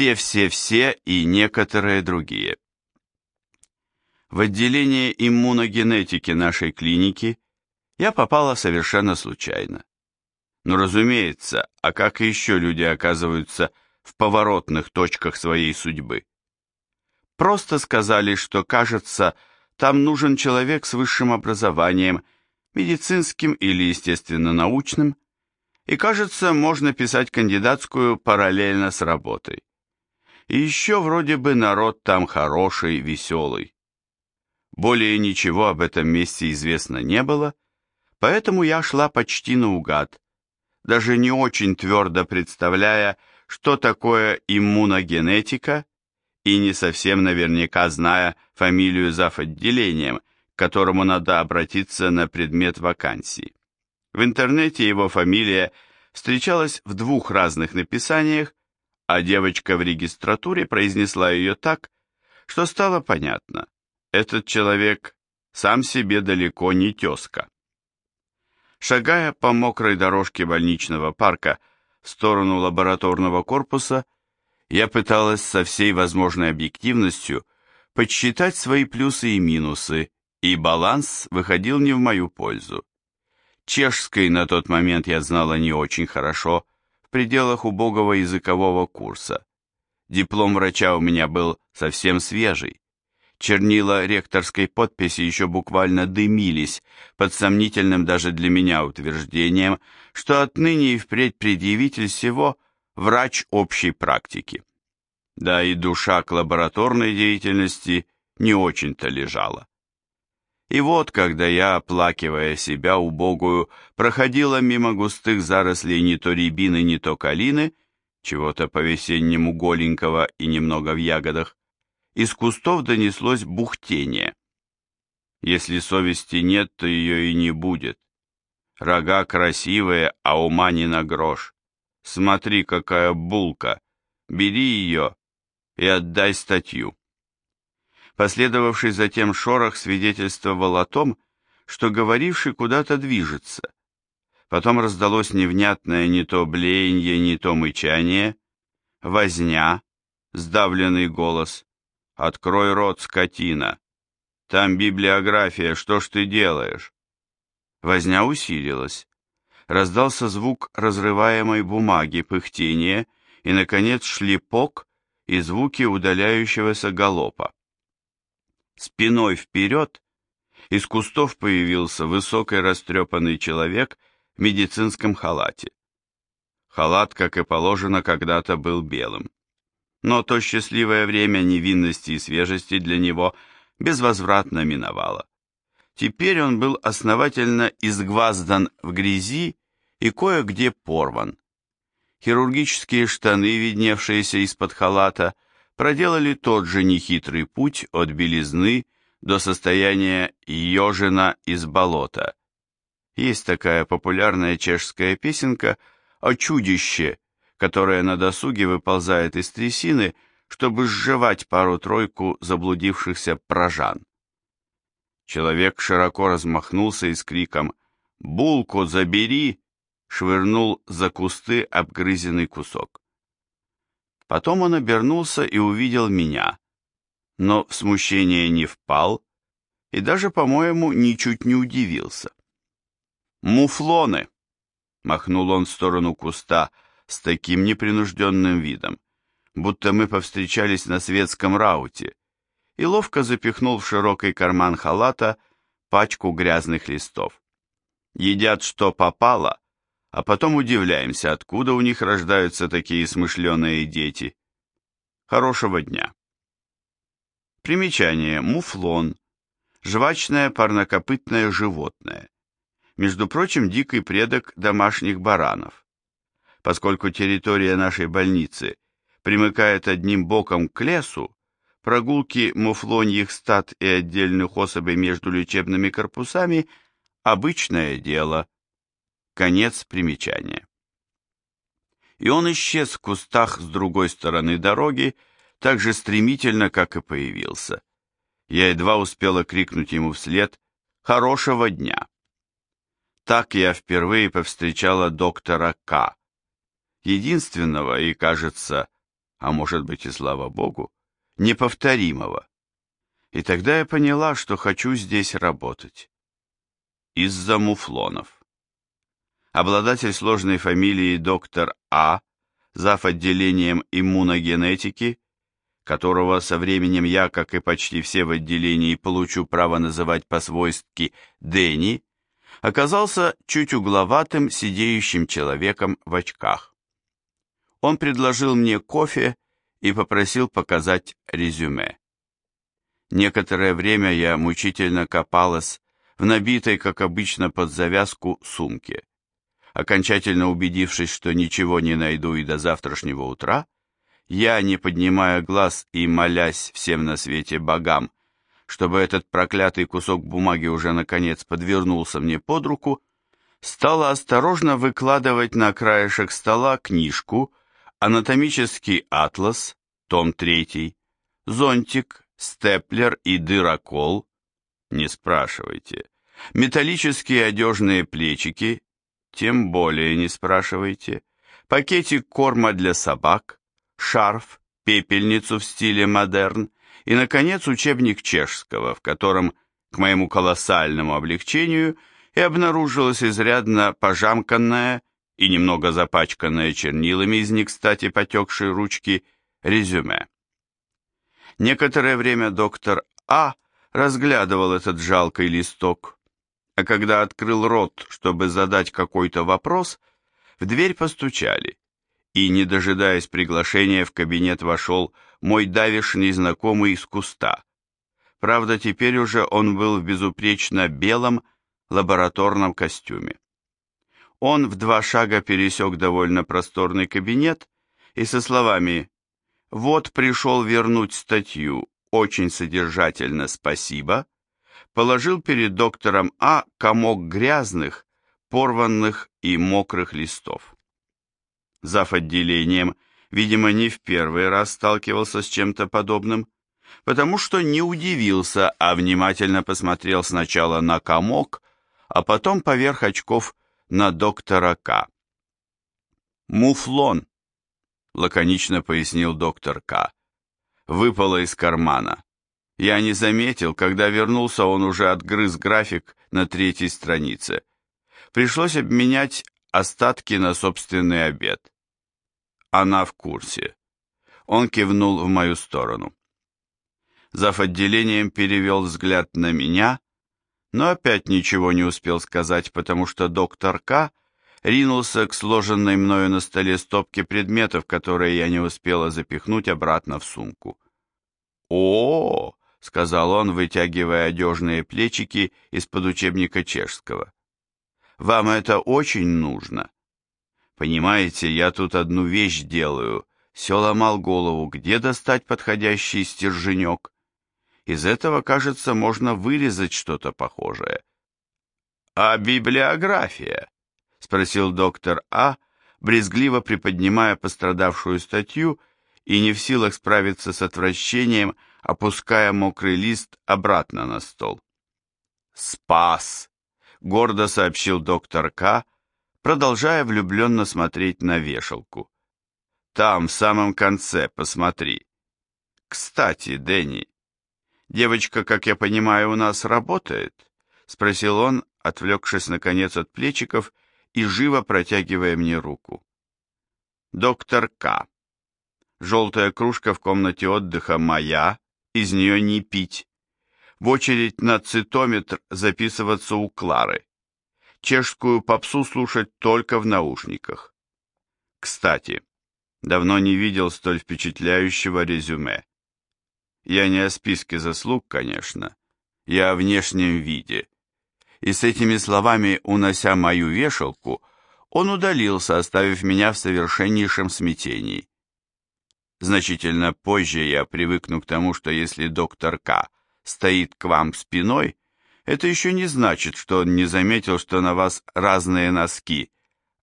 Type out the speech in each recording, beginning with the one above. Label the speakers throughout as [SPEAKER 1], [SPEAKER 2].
[SPEAKER 1] все-все-все и некоторые другие. В отделение иммуногенетики нашей клиники я попала совершенно случайно. Но, разумеется, а как еще люди оказываются в поворотных точках своей судьбы? Просто сказали, что, кажется, там нужен человек с высшим образованием, медицинским или, естественно, научным, и, кажется, можно писать кандидатскую параллельно с работой. И еще вроде бы народ там хороший, веселый. Более ничего об этом месте известно не было, поэтому я шла почти наугад, даже не очень твердо представляя, что такое иммуногенетика, и не совсем наверняка зная фамилию зав. отделением, к которому надо обратиться на предмет вакансии. В интернете его фамилия встречалась в двух разных написаниях, а девочка в регистратуре произнесла ее так, что стало понятно, этот человек сам себе далеко не тезка. Шагая по мокрой дорожке больничного парка в сторону лабораторного корпуса, я пыталась со всей возможной объективностью подсчитать свои плюсы и минусы, и баланс выходил не в мою пользу. Чешской на тот момент я знала не очень хорошо, в пределах убогого языкового курса. Диплом врача у меня был совсем свежий. Чернила ректорской подписи еще буквально дымились под сомнительным даже для меня утверждением, что отныне и впредь предъявитель всего врач общей практики. Да и душа к лабораторной деятельности не очень-то лежала. И вот, когда я, оплакивая себя убогую, проходила мимо густых зарослей не то рябины, не то калины, чего-то по-весеннему голенького и немного в ягодах, из кустов донеслось бухтение. Если совести нет, то ее и не будет. Рога красивые, а ума не на грош. Смотри, какая булка. Бери ее и отдай статью. Последовавший затем шорох свидетельствовал о том, что говоривший куда-то движется. Потом раздалось невнятное не то блеяние, не то мычание, возня, сдавленный голос. «Открой рот, скотина! Там библиография, что ж ты делаешь?» Возня усилилась. Раздался звук разрываемой бумаги, пыхтение и, наконец, шлепок и звуки удаляющегося галопа. Спиной вперед из кустов появился высокий растрепанный человек в медицинском халате. Халат, как и положено, когда-то был белым. Но то счастливое время невинности и свежести для него безвозвратно миновало. Теперь он был основательно изгваздан в грязи и кое-где порван. Хирургические штаны, видневшиеся из-под халата, проделали тот же нехитрый путь от белизны до состояния ежина из болота. Есть такая популярная чешская песенка о чудище, которое на досуге выползает из трясины, чтобы сживать пару-тройку заблудившихся прожан. Человек широко размахнулся и с криком «Булку забери!» швырнул за кусты обгрызенный кусок. Потом он обернулся и увидел меня, но в смущение не впал и даже, по-моему, ничуть не удивился. «Муфлоны!» — махнул он в сторону куста с таким непринужденным видом, будто мы повстречались на светском рауте, и ловко запихнул в широкий карман халата пачку грязных листов. Едят, что попало, а потом удивляемся, откуда у них рождаются такие смышленые дети. Хорошего дня. Примечание. Муфлон. Жвачное парнокопытное животное. Между прочим, дикий предок домашних баранов. Поскольку территория нашей больницы примыкает одним боком к лесу, прогулки муфлоньих стад и отдельных особей между лечебными корпусами – обычное дело – Конец примечания. И он исчез в кустах с другой стороны дороги, так же стремительно, как и появился. Я едва успела крикнуть ему вслед «Хорошего дня!». Так я впервые повстречала доктора К. Единственного и, кажется, а может быть и слава богу, неповторимого. И тогда я поняла, что хочу здесь работать. Из-за муфлонов. Обладатель сложной фамилии доктор А, зав. отделением иммуногенетики, которого со временем я, как и почти все в отделении, получу право называть по-свойски Дэнни, оказался чуть угловатым, сидеющим человеком в очках. Он предложил мне кофе и попросил показать резюме. Некоторое время я мучительно копалась в набитой, как обычно, под завязку сумке. Окончательно убедившись, что ничего не найду и до завтрашнего утра, я, не поднимая глаз и молясь всем на свете богам, чтобы этот проклятый кусок бумаги уже наконец подвернулся мне под руку, стала осторожно выкладывать на краешек стола книжку «Анатомический атлас», том 3, зонтик, степлер и дырокол, не спрашивайте, металлические одежные плечики, тем более не спрашивайте, пакетик корма для собак, шарф, пепельницу в стиле модерн и, наконец, учебник чешского, в котором, к моему колоссальному облегчению, и обнаружилась изрядно пожамканная и немного запачканная чернилами из не кстати потекшей ручки резюме. Некоторое время доктор А разглядывал этот жалкий листок, а когда открыл рот, чтобы задать какой-то вопрос, в дверь постучали и, не дожидаясь приглашения, в кабинет вошел мой давишний знакомый из куста. Правда, теперь уже он был в безупречно белом лабораторном костюме. Он в два шага пересек довольно просторный кабинет и со словами «Вот пришел вернуть статью, очень содержательно, спасибо», положил перед доктором А комок грязных, порванных и мокрых листов зав. отделением, видимо, не в первый раз сталкивался с чем-то подобным, потому что не удивился, а внимательно посмотрел сначала на комок, а потом поверх очков на доктора К. «Муфлон», — лаконично пояснил доктор К. «Выпало из кармана. Я не заметил, когда вернулся, он уже отгрыз график на третьей странице. Пришлось обменять остатки на собственный обед. Она в курсе. Он кивнул в мою сторону. Зав. отделением перевел взгляд на меня, но опять ничего не успел сказать, потому что доктор К. ринулся к сложенной мною на столе стопке предметов, которые я не успела запихнуть обратно в сумку. «О!», -о — сказал он, вытягивая одежные плечики из-под учебника чешского. Вам это очень нужно. Понимаете, я тут одну вещь делаю. Все ломал голову, где достать подходящий стерженек. Из этого, кажется, можно вырезать что-то похожее. «А библиография?» — спросил доктор А, брезгливо приподнимая пострадавшую статью и не в силах справиться с отвращением, опуская мокрый лист обратно на стол. «Спас!» гордо сообщил доктор К., продолжая влюбленно смотреть на вешалку. «Там, в самом конце, посмотри. Кстати, Дэнни, девочка, как я понимаю, у нас работает?» — спросил он, отвлекшись, наконец, от плечиков и живо протягивая мне руку. «Доктор К. Желтая кружка в комнате отдыха моя, из нее не пить в очередь на цитометр записываться у Клары. Чешскую попсу слушать только в наушниках. Кстати, давно не видел столь впечатляющего резюме. Я не о списке заслуг, конечно, я о внешнем виде. И с этими словами, унося мою вешалку, он удалился, оставив меня в совершеннейшем смятении. Значительно позже я привыкну к тому, что если доктор К стоит к вам спиной, это еще не значит, что он не заметил, что на вас разные носки,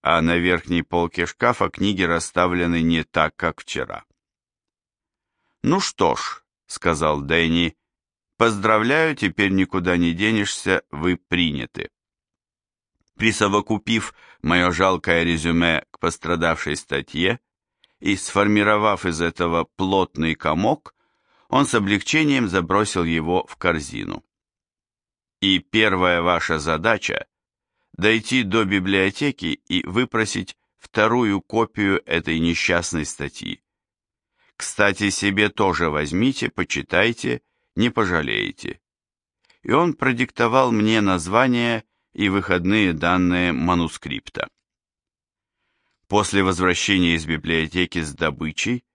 [SPEAKER 1] а на верхней полке шкафа книги расставлены не так, как вчера. «Ну что ж», — сказал Дэнни, — «поздравляю, теперь никуда не денешься, вы приняты». Присовокупив мое жалкое резюме к пострадавшей статье, и сформировав из этого плотный комок, он с облегчением забросил его в корзину. И первая ваша задача – дойти до библиотеки и выпросить вторую копию этой несчастной статьи. Кстати, себе тоже возьмите, почитайте, не пожалеете. И он продиктовал мне название и выходные данные манускрипта. После возвращения из библиотеки с добычей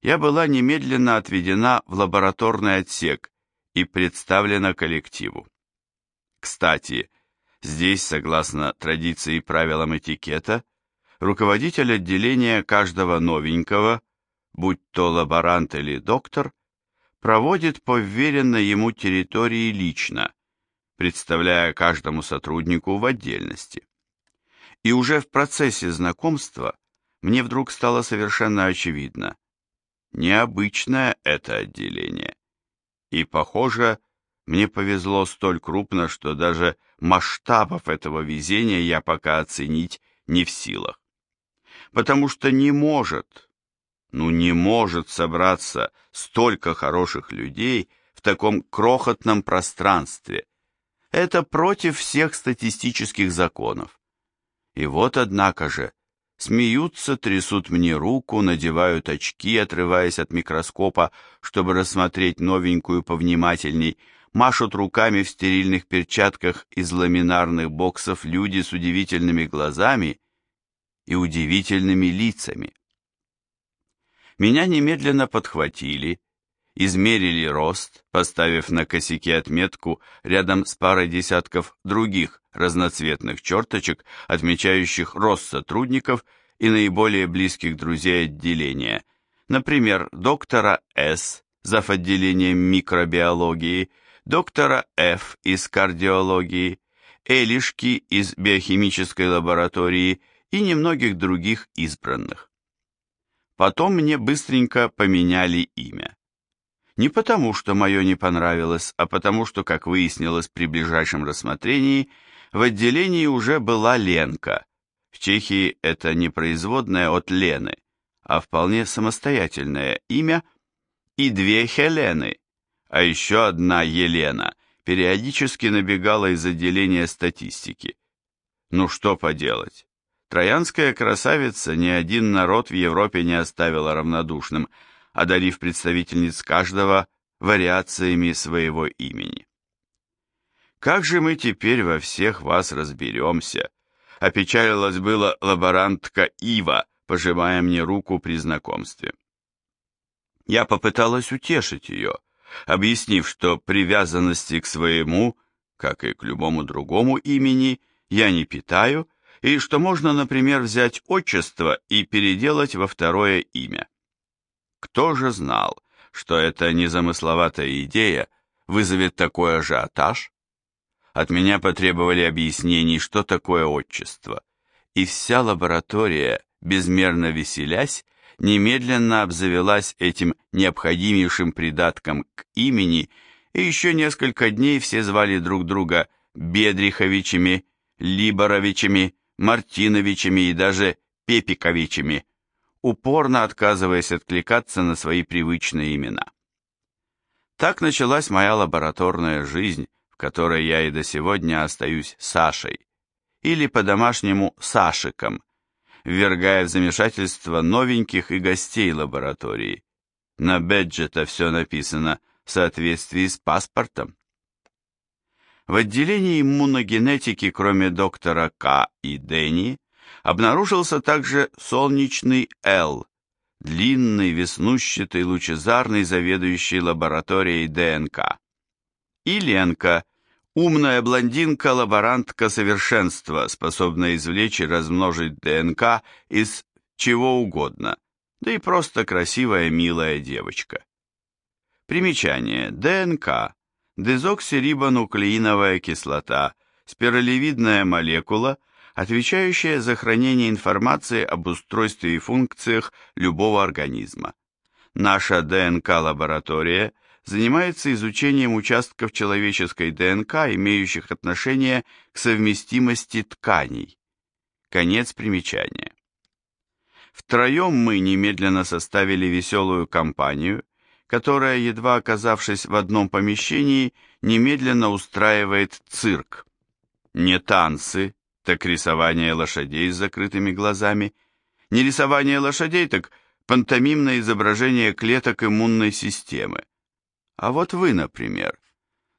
[SPEAKER 1] я была немедленно отведена в лабораторный отсек и представлена коллективу. Кстати, здесь, согласно традиции и правилам этикета, руководитель отделения каждого новенького, будь то лаборант или доктор, проводит по вверенной ему территории лично, представляя каждому сотруднику в отдельности. И уже в процессе знакомства мне вдруг стало совершенно очевидно, необычное это отделение. И, похоже, мне повезло столь крупно, что даже масштабов этого везения я пока оценить не в силах. Потому что не может, ну не может собраться столько хороших людей в таком крохотном пространстве. Это против всех статистических законов. И вот, однако же, смеются, трясут мне руку, надевают очки, отрываясь от микроскопа, чтобы рассмотреть новенькую повнимательней, машут руками в стерильных перчатках из ламинарных боксов люди с удивительными глазами и удивительными лицами. Меня немедленно подхватили, измерили рост, поставив на косяке отметку рядом с парой десятков других разноцветных черточек, отмечающих рост сотрудников и наиболее близких друзей отделения, например, доктора С, зав. отделением микробиологии, доктора Ф из кардиологии, Элишки из биохимической лаборатории и немногих других избранных. Потом мне быстренько поменяли имя. Не потому, что мое не понравилось, а потому, что, как выяснилось при ближайшем рассмотрении, в отделении уже была Ленка. В Чехии это не производное от Лены, а вполне самостоятельное имя, и две Хелены, а еще одна Елена периодически набегала из отделения статистики. Ну что поделать, троянская красавица ни один народ в Европе не оставила равнодушным – одарив представительниц каждого вариациями своего имени. «Как же мы теперь во всех вас разберемся?» Опечалилась была лаборантка Ива, пожимая мне руку при знакомстве. Я попыталась утешить ее, объяснив, что привязанности к своему, как и к любому другому имени, я не питаю, и что можно, например, взять отчество и переделать во второе имя. Кто же знал, что эта незамысловатая идея вызовет такой ажиотаж? От меня потребовали объяснений, что такое отчество, и вся лаборатория, безмерно веселясь, немедленно обзавелась этим необходимейшим придатком к имени, и еще несколько дней все звали друг друга Бедриховичами, Либоровичами, Мартиновичами и даже Пепиковичами, упорно отказываясь откликаться на свои привычные имена. Так началась моя лабораторная жизнь, в которой я и до сегодня остаюсь Сашей, или по-домашнему Сашиком, ввергая в замешательство новеньких и гостей лаборатории. На бэджета все написано в соответствии с паспортом. В отделении иммуногенетики, кроме доктора К и Дени, обнаружился также солнечный Л, длинный, веснущатый, лучезарный, заведующий лабораторией ДНК. И Ленка, умная блондинка-лаборантка совершенства, способная извлечь и размножить ДНК из чего угодно, да и просто красивая, милая девочка. Примечание. ДНК. Дезоксирибонуклеиновая кислота, спиралевидная молекула – отвечающая за хранение информации об устройстве и функциях любого организма. Наша ДНК-лаборатория занимается изучением участков человеческой ДНК, имеющих отношение к совместимости тканей. Конец примечания. Втроем мы немедленно составили веселую компанию, которая, едва оказавшись в одном помещении, немедленно устраивает цирк. Не танцы, так рисование лошадей с закрытыми глазами, не рисование лошадей, так пантомимное изображение клеток иммунной системы. А вот вы, например,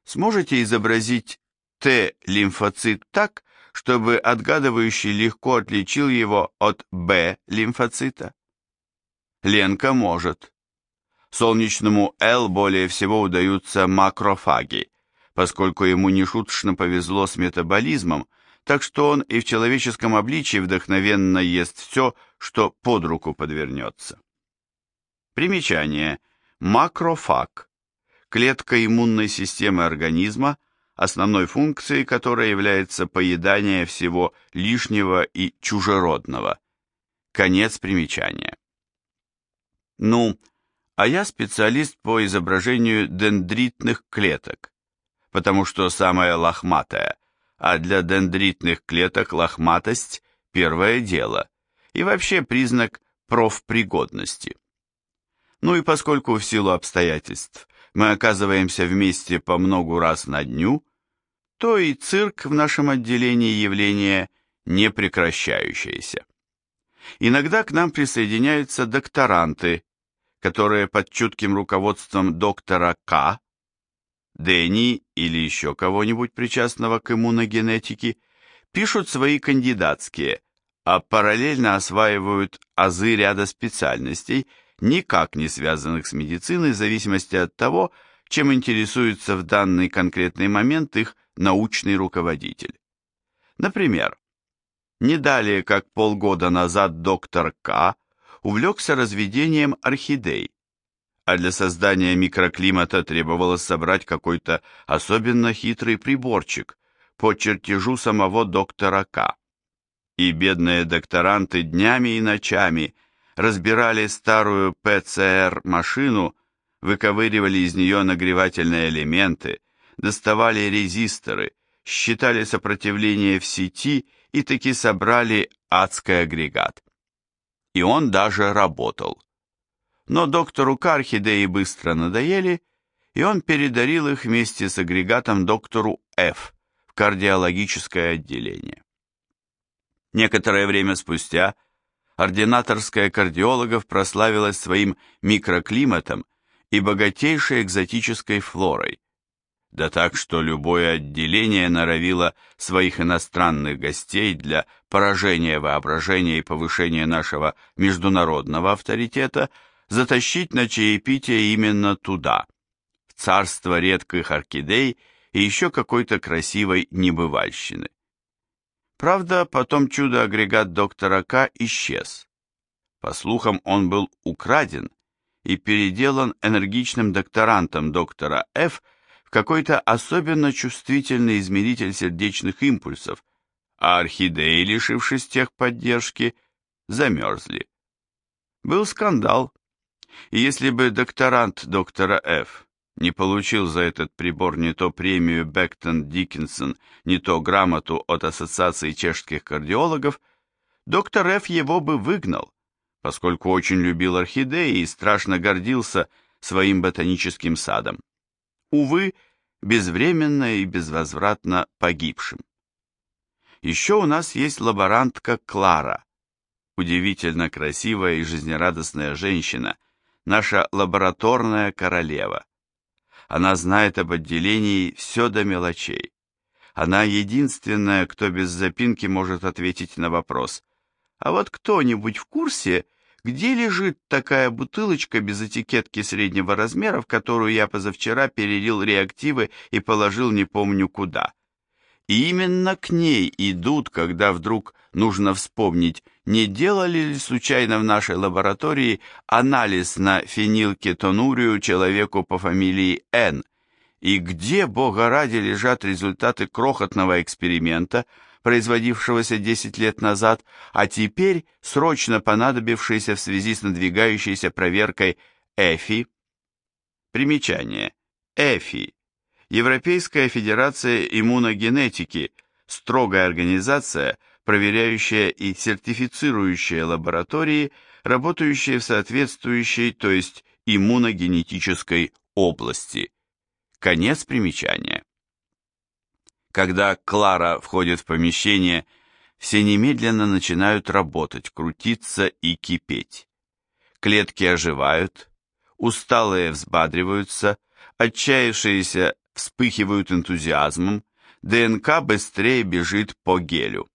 [SPEAKER 1] сможете изобразить Т-лимфоцит так, чтобы отгадывающий легко отличил его от Б-лимфоцита? Ленка может. Солнечному Л более всего удаются макрофаги, поскольку ему нешуточно повезло с метаболизмом, так что он и в человеческом обличии вдохновенно ест все, что под руку подвернется. Примечание. Макрофаг. Клетка иммунной системы организма, основной функцией которой является поедание всего лишнего и чужеродного. Конец примечания. Ну, а я специалист по изображению дендритных клеток, потому что самая лохматая, а для дендритных клеток лохматость – первое дело и вообще признак профпригодности. Ну и поскольку в силу обстоятельств мы оказываемся вместе по многу раз на дню, то и цирк в нашем отделении явление не прекращающееся. Иногда к нам присоединяются докторанты, которые под чутким руководством доктора К, Дэнни или еще кого-нибудь причастного к иммуногенетике, пишут свои кандидатские, а параллельно осваивают азы ряда специальностей – никак не связанных с медициной в зависимости от того, чем интересуется в данный конкретный момент их научный руководитель. Например, не далее как полгода назад доктор К. увлекся разведением орхидей, а для создания микроклимата требовалось собрать какой-то особенно хитрый приборчик по чертежу самого доктора К. И бедные докторанты днями и ночами разбирали старую ПЦР-машину, выковыривали из нее нагревательные элементы, доставали резисторы, считали сопротивление в сети и таки собрали адский агрегат. И он даже работал. Но доктору Кархидеи быстро надоели, и он передарил их вместе с агрегатом доктору Ф в кардиологическое отделение. Некоторое время спустя ординаторская кардиологов прославилась своим микроклиматом и богатейшей экзотической флорой. Да так, что любое отделение норовило своих иностранных гостей для поражения воображения и повышения нашего международного авторитета затащить на чаепитие именно туда, в царство редких орхидей и еще какой-то красивой небывальщины. Правда, потом чудо-агрегат доктора К исчез. По слухам, он был украден и переделан энергичным докторантом доктора Ф в какой-то особенно чувствительный измеритель сердечных импульсов, а орхидеи, лишившись техподдержки, замерзли. Был скандал, и если бы докторант доктора Ф не получил за этот прибор не то премию Бектон Диккенсон, не то грамоту от Ассоциации чешских кардиологов, доктор Ф. его бы выгнал, поскольку очень любил орхидеи и страшно гордился своим ботаническим садом. Увы, безвременно и безвозвратно погибшим. Еще у нас есть лаборантка Клара, удивительно красивая и жизнерадостная женщина, наша лабораторная королева. Она знает об отделении все до мелочей. Она единственная, кто без запинки может ответить на вопрос. А вот кто-нибудь в курсе, где лежит такая бутылочка без этикетки среднего размера, в которую я позавчера перелил реактивы и положил не помню куда? И именно к ней идут, когда вдруг нужно вспомнить, не делали ли случайно в нашей лаборатории анализ на фенилкетонурию человеку по фамилии Н, и где, бога ради, лежат результаты крохотного эксперимента, производившегося 10 лет назад, а теперь срочно понадобившийся в связи с надвигающейся проверкой ЭФИ. Примечание. ЭФИ Европейская федерация иммуногенетики, строгая организация, проверяющая и сертифицирующая лаборатории, работающие в соответствующей, то есть иммуногенетической области. Конец примечания. Когда Клара входит в помещение, все немедленно начинают работать, крутиться и кипеть. Клетки оживают, усталые взбадриваются, отчаявшиеся вспыхивают энтузиазмом, ДНК быстрее бежит по гелю.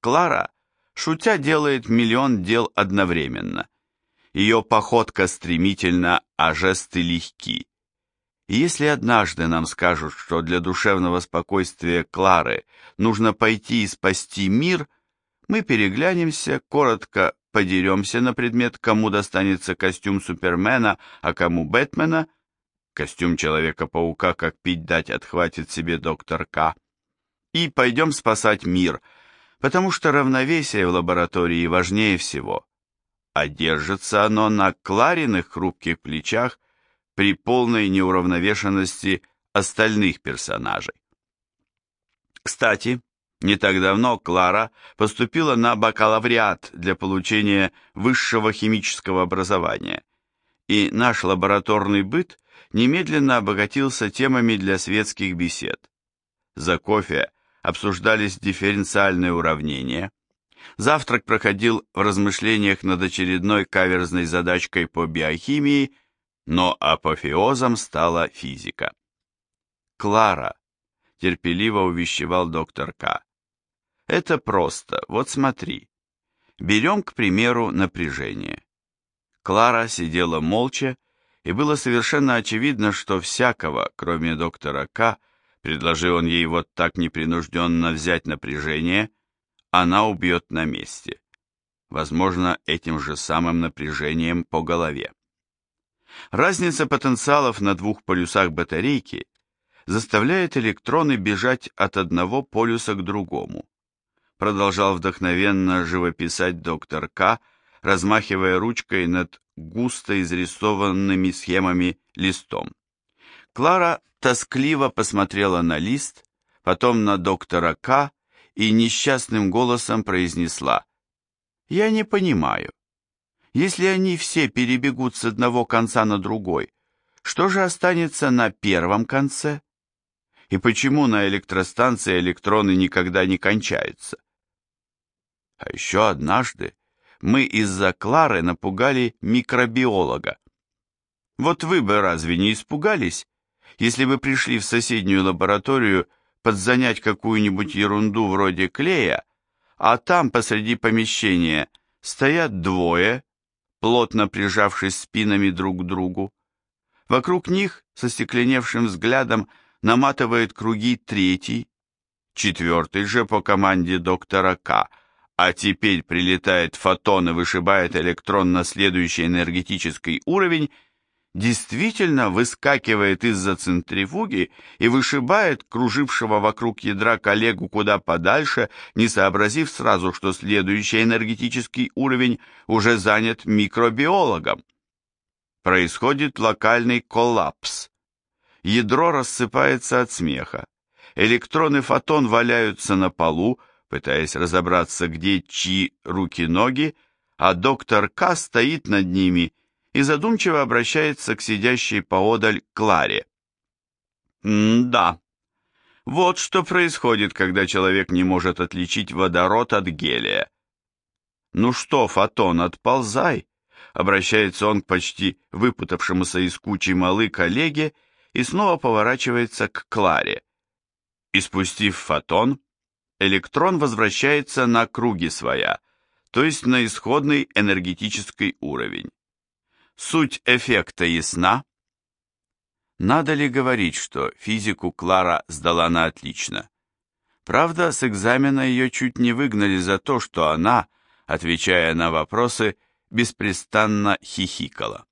[SPEAKER 1] Клара, шутя, делает миллион дел одновременно. Ее походка стремительна, а жесты легки. Если однажды нам скажут, что для душевного спокойствия Клары нужно пойти и спасти мир, мы переглянемся, коротко подеремся на предмет, кому достанется костюм Супермена, а кому Бэтмена, костюм Человека-паука, как пить дать, отхватит себе доктор К, и пойдем спасать мир, потому что равновесие в лаборатории важнее всего, а держится оно на Клариных хрупких плечах при полной неуравновешенности остальных персонажей. Кстати, не так давно Клара поступила на бакалавриат для получения высшего химического образования, и наш лабораторный быт немедленно обогатился темами для светских бесед. За кофе обсуждались дифференциальные уравнения, завтрак проходил в размышлениях над очередной каверзной задачкой по биохимии – но апофеозом стала физика. «Клара», — терпеливо увещевал доктор К. «Это просто, вот смотри. Берем, к примеру, напряжение». Клара сидела молча, и было совершенно очевидно, что всякого, кроме доктора К, предложил он ей вот так непринужденно взять напряжение, она убьет на месте. Возможно, этим же самым напряжением по голове. Разница потенциалов на двух полюсах батарейки заставляет электроны бежать от одного полюса к другому. Продолжал вдохновенно живописать доктор К, размахивая ручкой над густо изрисованными схемами листом. Клара тоскливо посмотрела на лист, потом на доктора К и несчастным голосом произнесла «Я не понимаю, если они все перебегут с одного конца на другой, что же останется на первом конце? И почему на электростанции электроны никогда не кончаются? А еще однажды мы из-за Клары напугали микробиолога. Вот вы бы разве не испугались, если бы пришли в соседнюю лабораторию подзанять какую-нибудь ерунду вроде клея, а там посреди помещения стоят двое, плотно прижавшись спинами друг к другу. Вокруг них со стекленевшим взглядом наматывает круги третий, четвертый же по команде доктора К, а теперь прилетает фотон и вышибает электрон на следующий энергетический уровень действительно выскакивает из-за центрифуги и вышибает кружившего вокруг ядра коллегу куда подальше, не сообразив сразу, что следующий энергетический уровень уже занят микробиологом. Происходит локальный коллапс. Ядро рассыпается от смеха. Электрон и фотон валяются на полу, пытаясь разобраться, где чьи руки-ноги, а доктор К стоит над ними и задумчиво обращается к сидящей поодаль Кларе. «М-да. Вот что происходит, когда человек не может отличить водород от гелия. Ну что, Фотон, отползай!» Обращается он к почти выпутавшемуся из кучи малы коллеге и снова поворачивается к Кларе. И спустив фотон, электрон возвращается на круги своя, то есть на исходный энергетический уровень. Суть эффекта ясна? Надо ли говорить, что физику Клара сдала на отлично? Правда, с экзамена ее чуть не выгнали за то, что она, отвечая на вопросы, беспрестанно хихикала.